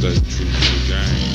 stay true to game.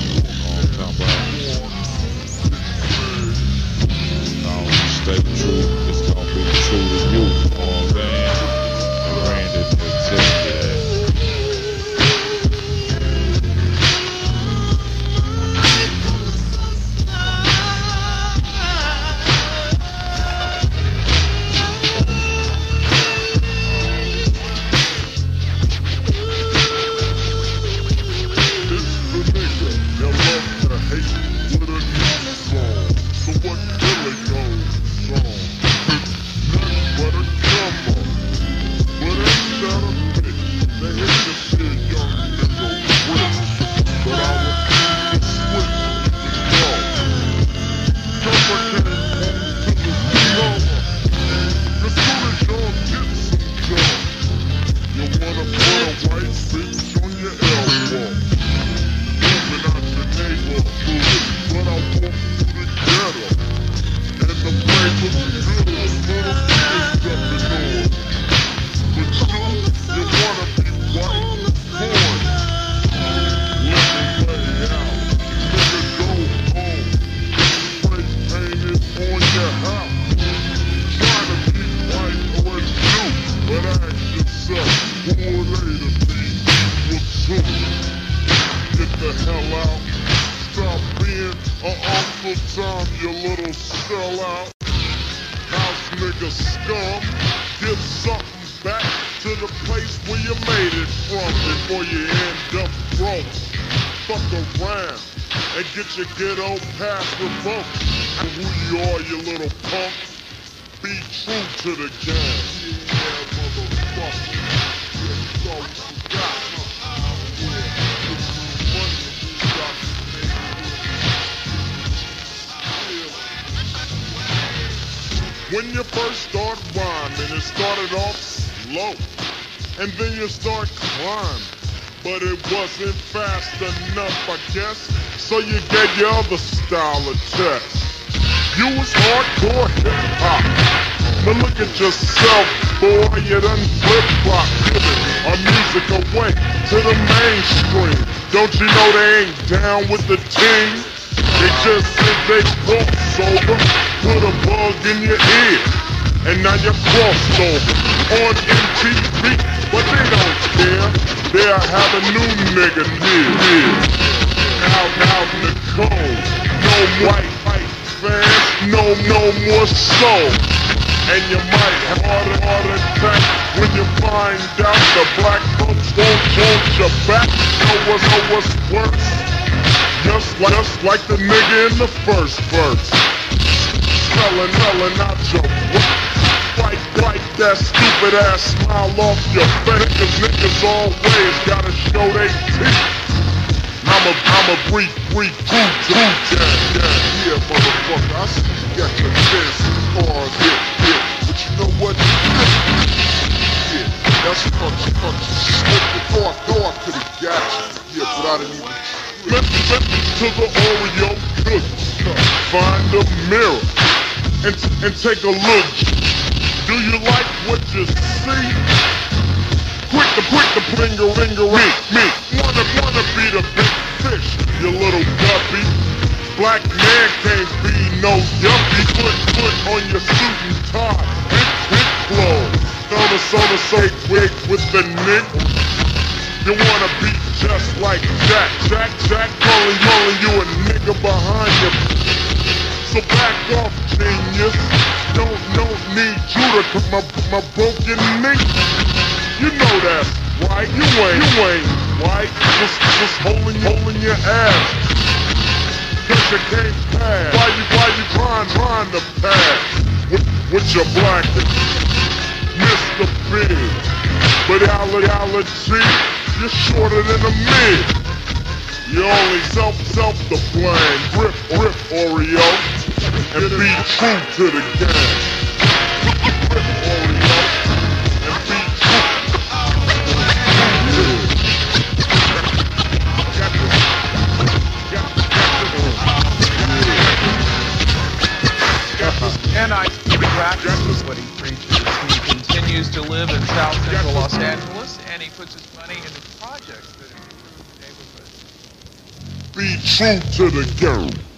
But ask yourself, who they be? What's up? Get the hell out. Stop being an Uncle Tom, you little sellout. House nigga scum. Give something back to the place where you made it from before you end up broke. Fuck around and get your ghetto past revoked. And who you are, you little punk. Be true to the game. When you first start rhyming, it started off slow, and then you start climbing. But it wasn't fast enough, I guess, so you gave your other style a test. You was hardcore hip at yourself, boy, you done flip flop, giving our music away to the mainstream. Don't you know they ain't down with the team? They just said they crossover, put a bug in your ear, and now you're crossed over on MTV, but they don't care. They'll have a new nigga near. Out, out in the cold, no white, white fans, no, no more soul. And you might have heart, heart attack when you find out the black folks won't want your back. Know what's, know what's worse? Just like, just like the nigga in the first verse. Selling, selling out your work. Wipe, wipe that stupid ass smile off your face. Cause niggas always gotta show they teeth. I'm a, I'm a brief, brief, proof, yeah, yeah, yeah, Yeah, but even. Let me to the Oreo cookie. Find a mirror and, and take a look. Do you like what you see? Quick to quick to finger finger me, me. Wanna wanna be the big fish, you little guppy. Black man can't be no yuppie. Put put on your suit and tie and quick clothes. Soda soda say wig with the nickel. You wanna be just like Jack, Jack, Jack, calling, calling you a nigga behind you. So back off, genius. Don't, don't need you to cut my, my broken knee. You know that's right. You ain't, you ain't right. Just, just holding, holding your ass. Cause you can't pass. Why you, why you trying, trying to pass? With, with your black Mr. Big. But reality, you're shorter than a mid. You only self, self to blame. Grip, grip, Oreo. And be true to the game. And. And I practices what he preaches. He continues to live in South Central Los Angeles, and he puts his money into projects that improve the neighborhood. Be true to the game.